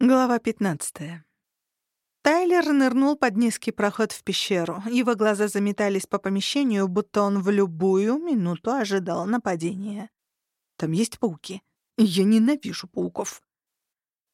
Глава 15. Тайлер нырнул под низкий проход в пещеру. Его глаза заметались по помещению, будто он в любую минуту ожидал нападения. «Там есть пауки. Я ненавижу пауков».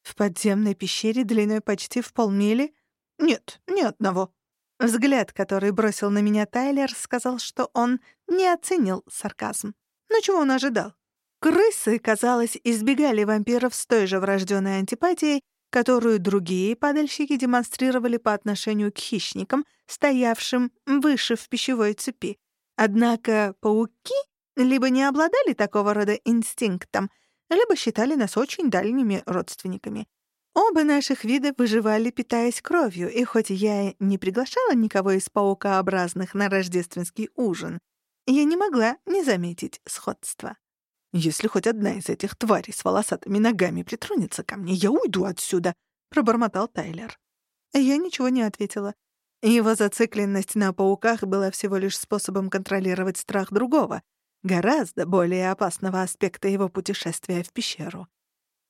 В подземной пещере длиной почти в полмили? Нет, ни одного. Взгляд, который бросил на меня Тайлер, сказал, что он не оценил сарказм. Но чего он ожидал? Крысы, казалось, избегали вампиров с той же врожденной антипатией, которую другие падальщики демонстрировали по отношению к хищникам, стоявшим выше в пищевой цепи. Однако пауки либо не обладали такого рода инстинктом, либо считали нас очень дальними родственниками. Оба наших вида выживали, питаясь кровью, и хоть я не приглашала никого из паукообразных на рождественский ужин, я не могла не заметить сходства. «Если хоть одна из этих тварей с волосатыми ногами притронется ко мне, я уйду отсюда», — пробормотал Тайлер. Я ничего не ответила. Его зацикленность на пауках была всего лишь способом контролировать страх другого, гораздо более опасного аспекта его путешествия в пещеру.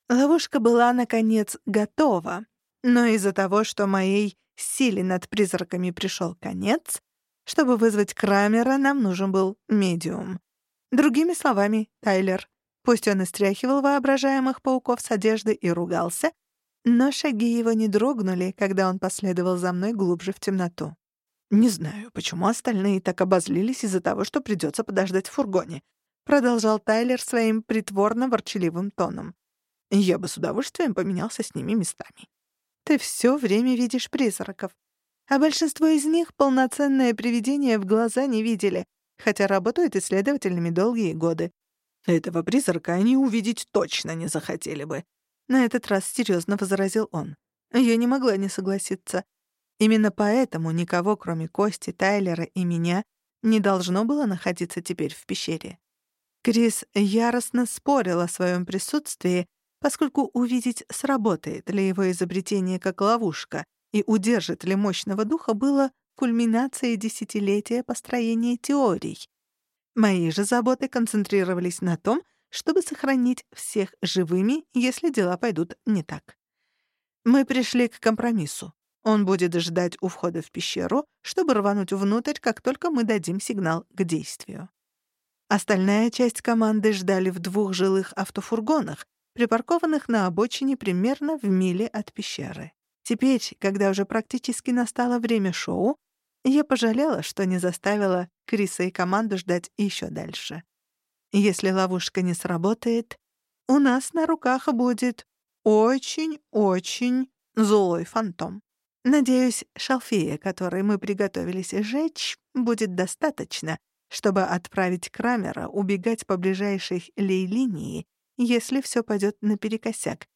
Ловушка была, наконец, готова, но из-за того, что моей силе над призраками пришел конец, чтобы вызвать Крамера, нам нужен был медиум. Другими словами, Тайлер. Пусть он и стряхивал воображаемых пауков с одежды и ругался, но шаги его не дрогнули, когда он последовал за мной глубже в темноту. «Не знаю, почему остальные так обозлились из-за того, что придется подождать в фургоне», продолжал Тайлер своим притворно-ворчаливым тоном. «Я бы с удовольствием поменялся с ними местами. Ты все время видишь призраков, а большинство из них полноценное привидение в глаза не видели, хотя работают исследователями долгие годы. Этого призрака они увидеть точно не захотели бы. На этот раз серьезно возразил он. Я не могла не согласиться. Именно поэтому никого, кроме Кости, Тайлера и меня, не должно было находиться теперь в пещере. Крис яростно спорил о своем присутствии, поскольку увидеть, сработает ли его изобретение как ловушка и удержит ли мощного духа, было кульминацией десятилетия построения теорий. Мои же заботы концентрировались на том, чтобы сохранить всех живыми, если дела пойдут не так. Мы пришли к компромиссу. Он будет ждать у входа в пещеру, чтобы рвануть внутрь, как только мы дадим сигнал к действию. Остальная часть команды ждали в двух жилых автофургонах, припаркованных на обочине примерно в миле от пещеры. Теперь, когда уже практически настало время шоу, я пожалела, что не заставила Криса и команду ждать еще дальше. Если ловушка не сработает, у нас на руках будет очень-очень злой фантом. Надеюсь, шалфея, который мы приготовились сжечь, будет достаточно, чтобы отправить Крамера убегать по ближайшей лей-линии, если все пойдет наперекосяк.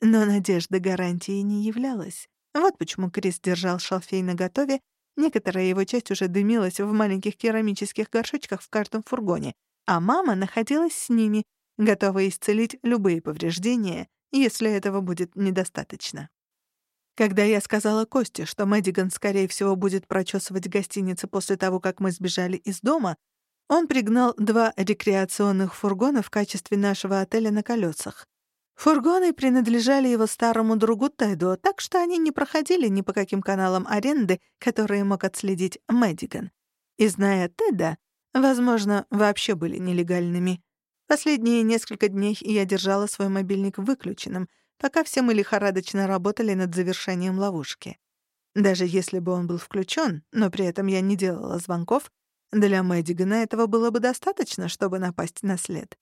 Но надежда гарантии не являлась. Вот почему Крис держал шалфей наготове Некоторая его часть уже дымилась в маленьких керамических горшочках в каждом фургоне, а мама находилась с ними, готовая исцелить любые повреждения, если этого будет недостаточно. Когда я сказала Косте, что Мэддиган, скорее всего, будет прочесывать гостиницы после того, как мы сбежали из дома, он пригнал два рекреационных фургона в качестве нашего отеля на колесах. Фургоны принадлежали его старому другу Теду, так что они не проходили ни по каким каналам аренды, которые мог отследить Мэддиган. И зная Теда, возможно, вообще были нелегальными. Последние несколько дней я держала свой мобильник выключенным, пока все мы лихорадочно работали над завершением ловушки. Даже если бы он был включен, но при этом я не делала звонков, для Мэддигана этого было бы достаточно, чтобы напасть на след.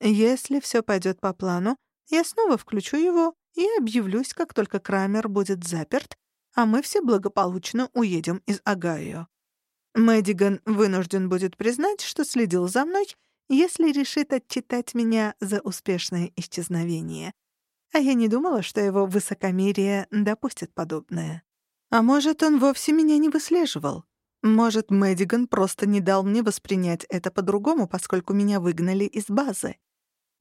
Если все пойдет по плану, я снова включу его и объявлюсь, как только Крамер будет заперт, а мы все благополучно уедем из Огайо. Мэддиган вынужден будет признать, что следил за мной, если решит отчитать меня за успешное исчезновение. А я не думала, что его высокомерие допустит подобное. А может, он вовсе меня не выслеживал? Может, Мэддиган просто не дал мне воспринять это по-другому, поскольку меня выгнали из базы?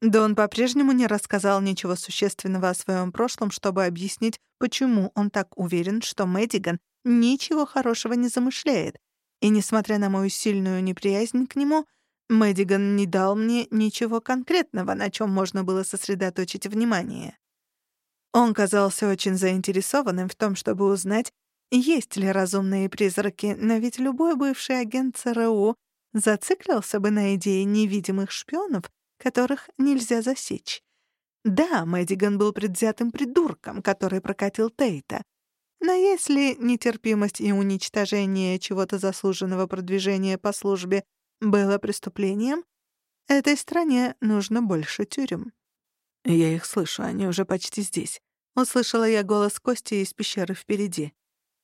Да он по-прежнему не рассказал ничего существенного о своем прошлом, чтобы объяснить, почему он так уверен, что Мэддиган ничего хорошего не замышляет. И несмотря на мою сильную неприязнь к нему, Мэддиган не дал мне ничего конкретного, на чем можно было сосредоточить внимание. Он казался очень заинтересованным в том, чтобы узнать, есть ли разумные призраки, но ведь любой бывший агент ЦРУ зациклился бы на идее невидимых шпионов, которых нельзя засечь. Да, Мэддиган был предвзятым придурком, который прокатил Тейта. Но если нетерпимость и уничтожение чего-то заслуженного продвижения по службе было преступлением, этой стране нужно больше тюрем. «Я их слышу, они уже почти здесь», — услышала я голос Кости из пещеры впереди.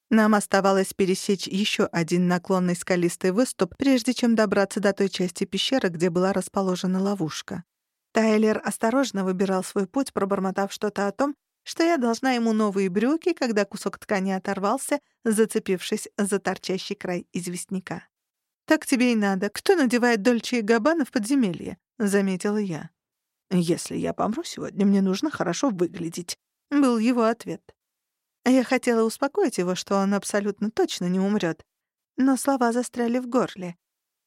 Нам оставалось пересечь еще один наклонный скалистый выступ, прежде чем добраться до той части пещеры, где была расположена ловушка. Тайлер осторожно выбирал свой путь, пробормотав что-то о том, что я должна ему новые брюки, когда кусок ткани оторвался, зацепившись за торчащий край известняка. «Так тебе и надо. Кто надевает Дольче и в подземелье?» — заметила я. «Если я помру сегодня, мне нужно хорошо выглядеть», — был его ответ. Я хотела успокоить его, что он абсолютно точно не умрет, но слова застряли в горле.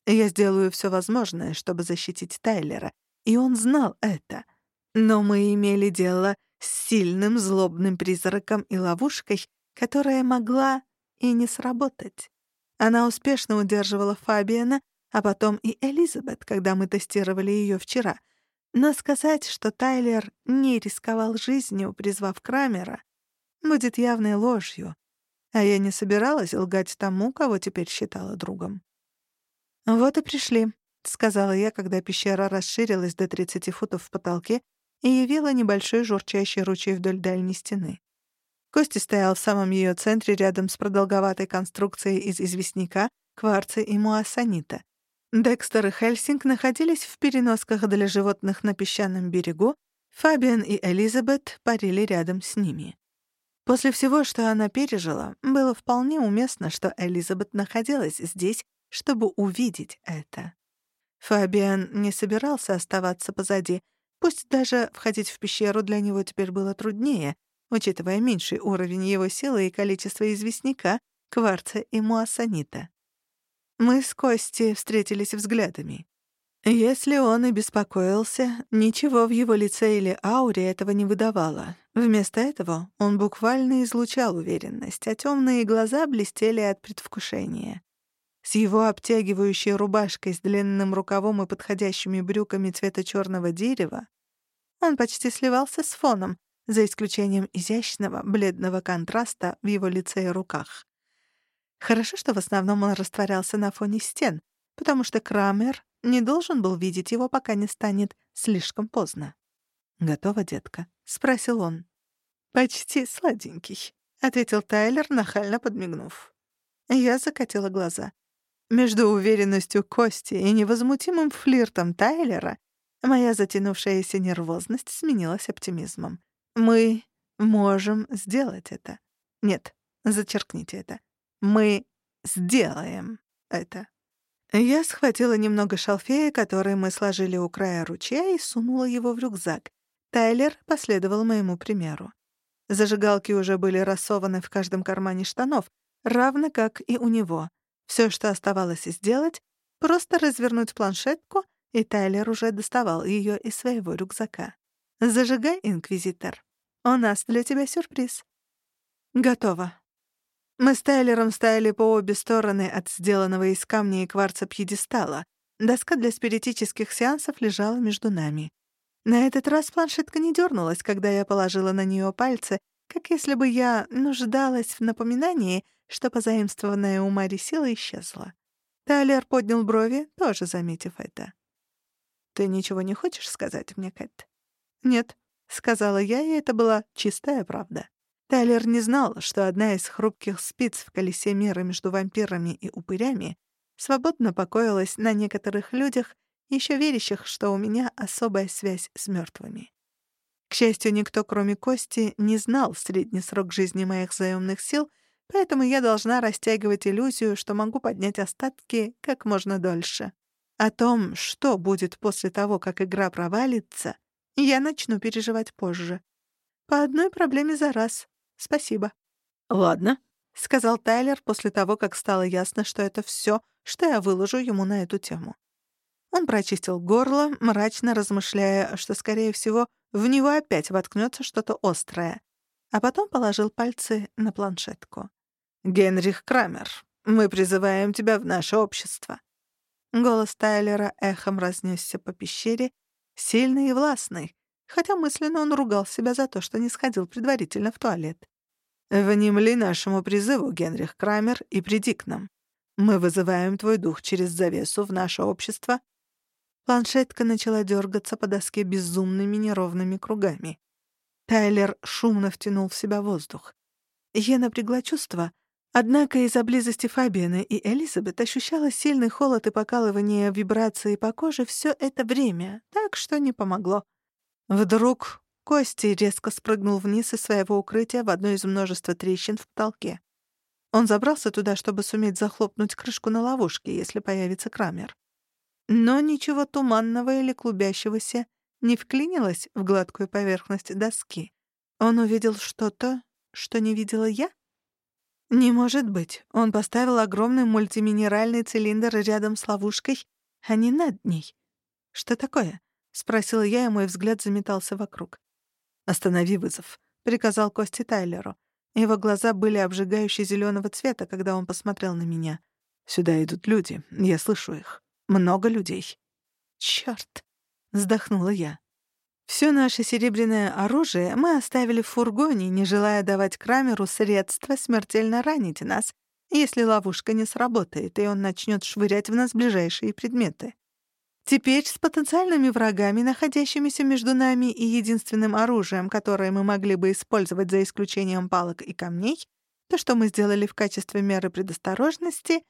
Я сделаю все возможное, чтобы защитить Тайлера, и он знал это. Но мы имели дело с сильным злобным призраком и ловушкой, которая могла и не сработать. Она успешно удерживала Фабиана, а потом и Элизабет, когда мы тестировали ее вчера. Но сказать, что Тайлер не рисковал жизнью, призвав Крамера, будет явной ложью, а я не собиралась лгать тому, кого теперь считала другом. «Вот и пришли», — сказала я, когда пещера расширилась до 30 футов в потолке и явила небольшой журчащий ручей вдоль дальней стены. Кости стоял в самом ее центре рядом с продолговатой конструкцией из известняка, кварца и муассанита. Декстер и Хельсинг находились в переносках для животных на песчаном берегу, Фабиан и Элизабет парили рядом с ними. После всего, что она пережила, было вполне уместно, что Элизабет находилась здесь, чтобы увидеть это. Фабиан не собирался оставаться позади, пусть даже входить в пещеру для него теперь было труднее, учитывая меньший уровень его силы и количество известняка, кварца и муассанита. Мы с Костей встретились взглядами. Если он и беспокоился, ничего в его лице или ауре этого не выдавало. Вместо этого он буквально излучал уверенность, а темные глаза блестели от предвкушения. С его обтягивающей рубашкой с длинным рукавом и подходящими брюками цвета черного дерева он почти сливался с фоном, за исключением изящного, бледного контраста в его лице и руках. Хорошо, что в основном он растворялся на фоне стен, потому что Крамер не должен был видеть его, пока не станет слишком поздно. «Готова, детка?» — спросил он. «Почти сладенький», — ответил Тайлер, нахально подмигнув. Я закатила глаза. Между уверенностью Кости и невозмутимым флиртом Тайлера моя затянувшаяся нервозность сменилась оптимизмом. «Мы можем сделать это». Нет, зачеркните это. «Мы сделаем это». Я схватила немного шалфея, который мы сложили у края ручья, и сунула его в рюкзак. Тайлер последовал моему примеру. Зажигалки уже были рассованы в каждом кармане штанов, равно как и у него. Все, что оставалось сделать, просто развернуть планшетку, и Тайлер уже доставал ее из своего рюкзака. «Зажигай, Инквизитор. У нас для тебя сюрприз». «Готово», мы с Тайлером стояли по обе стороны от сделанного из камня и кварца пьедестала. Доска для спиритических сеансов лежала между нами. На этот раз планшетка не дернулась, когда я положила на нее пальцы, как если бы я нуждалась в напоминании, что позаимствованная у Мари сила исчезла. Тайлер поднял брови, тоже заметив это. «Ты ничего не хочешь сказать мне, Кэт?» «Нет», — сказала я, и это была чистая правда. Тайлер не знал, что одна из хрупких спиц в колесе мира между вампирами и упырями свободно покоилась на некоторых людях, еще верящих, что у меня особая связь с мертвыми. К счастью, никто, кроме Кости, не знал средний срок жизни моих заемных сил, поэтому я должна растягивать иллюзию, что могу поднять остатки как можно дольше. О том, что будет после того, как игра провалится, я начну переживать позже. По одной проблеме за раз. «Спасибо». «Ладно», — сказал Тайлер после того, как стало ясно, что это все, что я выложу ему на эту тему. Он прочистил горло, мрачно размышляя, что, скорее всего, в него опять воткнется что-то острое. а потом положил пальцы на планшетку. «Генрих Крамер, мы призываем тебя в наше общество». Голос Тайлера эхом разнесся по пещере, сильный и властный, хотя мысленно он ругал себя за то, что не сходил предварительно в туалет. «Внемли нашему призыву, Генрих Крамер, и приди к нам. Мы вызываем твой дух через завесу в наше общество». Планшетка начала дергаться по доске безумными неровными кругами. Тайлер шумно втянул в себя воздух. Я напрягла чувства, однако из-за близости Фабиана и Элизабет ощущала сильный холод и покалывание вибрации по коже все это время, так что не помогло. Вдруг Кости резко спрыгнул вниз из своего укрытия в одно из множества трещин в потолке. Он забрался туда, чтобы суметь захлопнуть крышку на ловушке, если появится Крамер. Но ничего туманного или клубящегося не вклинилось в гладкую поверхность доски. Он увидел что-то, что не видела я? Не может быть. Он поставил огромный мультиминеральный цилиндр рядом с ловушкой, а не над ней. Что такое? — спросила я, и мой взгляд заметался вокруг. «Останови вызов», — приказал Кости Тайлеру. Его глаза были обжигающе зеленого цвета, когда он посмотрел на меня. «Сюда идут люди, я слышу их. Много людей». «Чёрт!» — вздохнула я. Все наше серебряное оружие мы оставили в фургоне, не желая давать Крамеру средства смертельно ранить нас, если ловушка не сработает, и он начнет швырять в нас ближайшие предметы. Теперь с потенциальными врагами, находящимися между нами и единственным оружием, которое мы могли бы использовать за исключением палок и камней, то, что мы сделали в качестве меры предосторожности,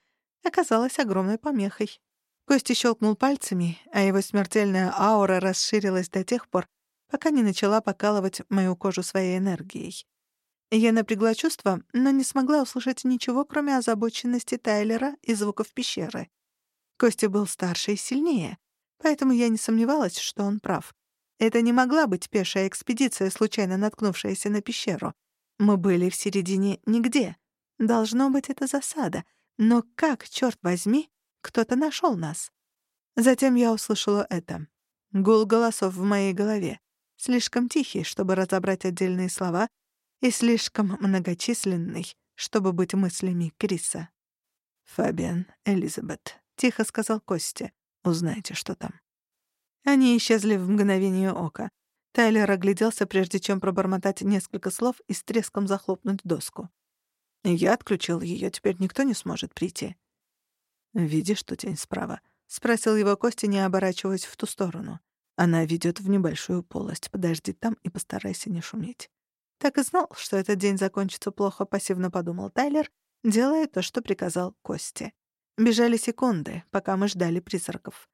оказалось огромной помехой. Кости щелкнул пальцами, а его смертельная аура расширилась до тех пор, пока не начала покалывать мою кожу своей энергией. Я напрягла чувства, но не смогла услышать ничего, кроме озабоченности Тайлера и звуков пещеры. Костя был старше и сильнее, Поэтому я не сомневалась, что он прав. Это не могла быть пешая экспедиция, случайно наткнувшаяся на пещеру. Мы были в середине нигде. Должно быть, это засада. Но как, черт возьми, кто-то нашел нас? Затем я услышала это. Гул голосов в моей голове. Слишком тихий, чтобы разобрать отдельные слова, и слишком многочисленный, чтобы быть мыслями Криса. «Фабиан, Элизабет», — тихо сказал Костя. Узнайте, что там». Они исчезли в мгновение ока. Тайлер огляделся, прежде чем пробормотать несколько слов и с треском захлопнуть доску. «Я отключил ее, теперь никто не сможет прийти». «Видишь ту тень справа?» — спросил его Костя, не оборачиваясь в ту сторону. «Она ведет в небольшую полость. Подожди там и постарайся не шуметь». Так и знал, что этот день закончится плохо, пассивно подумал Тайлер, делая то, что приказал Косте. Бежали секунды, пока мы ждали призраков.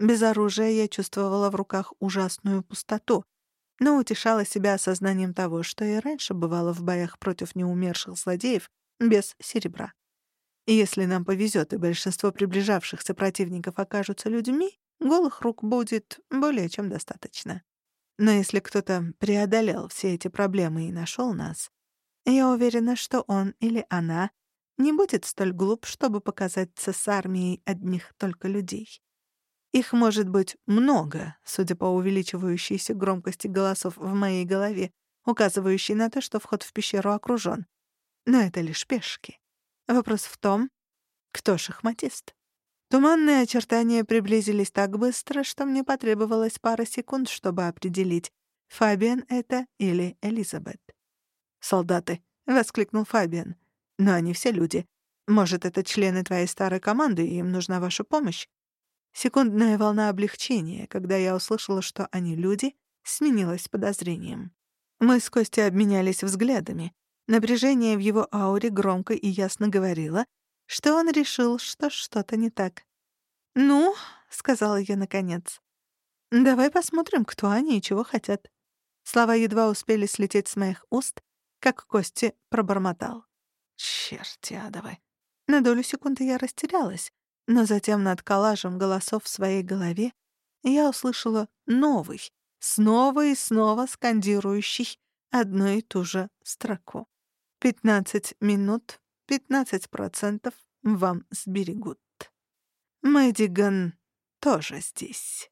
Без оружия я чувствовала в руках ужасную пустоту, но утешала себя осознанием того, что и раньше бывало в боях против неумерших злодеев без серебра. И если нам повезет и большинство приближавшихся противников окажутся людьми, голых рук будет более чем достаточно. Но если кто-то преодолел все эти проблемы и нашел нас, я уверена, что он или она не будет столь глуп, чтобы показаться с армией одних только людей. Их может быть много, судя по увеличивающейся громкости голосов в моей голове, указывающей на то, что вход в пещеру окружен. Но это лишь пешки. Вопрос в том, кто шахматист. Туманные очертания приблизились так быстро, что мне потребовалось пара секунд, чтобы определить, Фабиан это или Элизабет. «Солдаты!» — воскликнул Фабиан. Но они все люди. Может, это члены твоей старой команды, и им нужна ваша помощь? Секундная волна облегчения, когда я услышала, что они люди, сменилась подозрением. Мы с Костей обменялись взглядами. Напряжение в его ауре громко и ясно говорило, что он решил, что что-то не так. «Ну», — сказала я наконец, — «давай посмотрим, кто они и чего хотят». Слова едва успели слететь с моих уст, как Кости пробормотал. Черти адовы. На долю секунды я растерялась, но затем над коллажем голосов в своей голове я услышала новый, снова и снова скандирующий одну и ту же строку. «Пятнадцать минут, пятнадцать процентов вам сберегут». Мэддиган тоже здесь.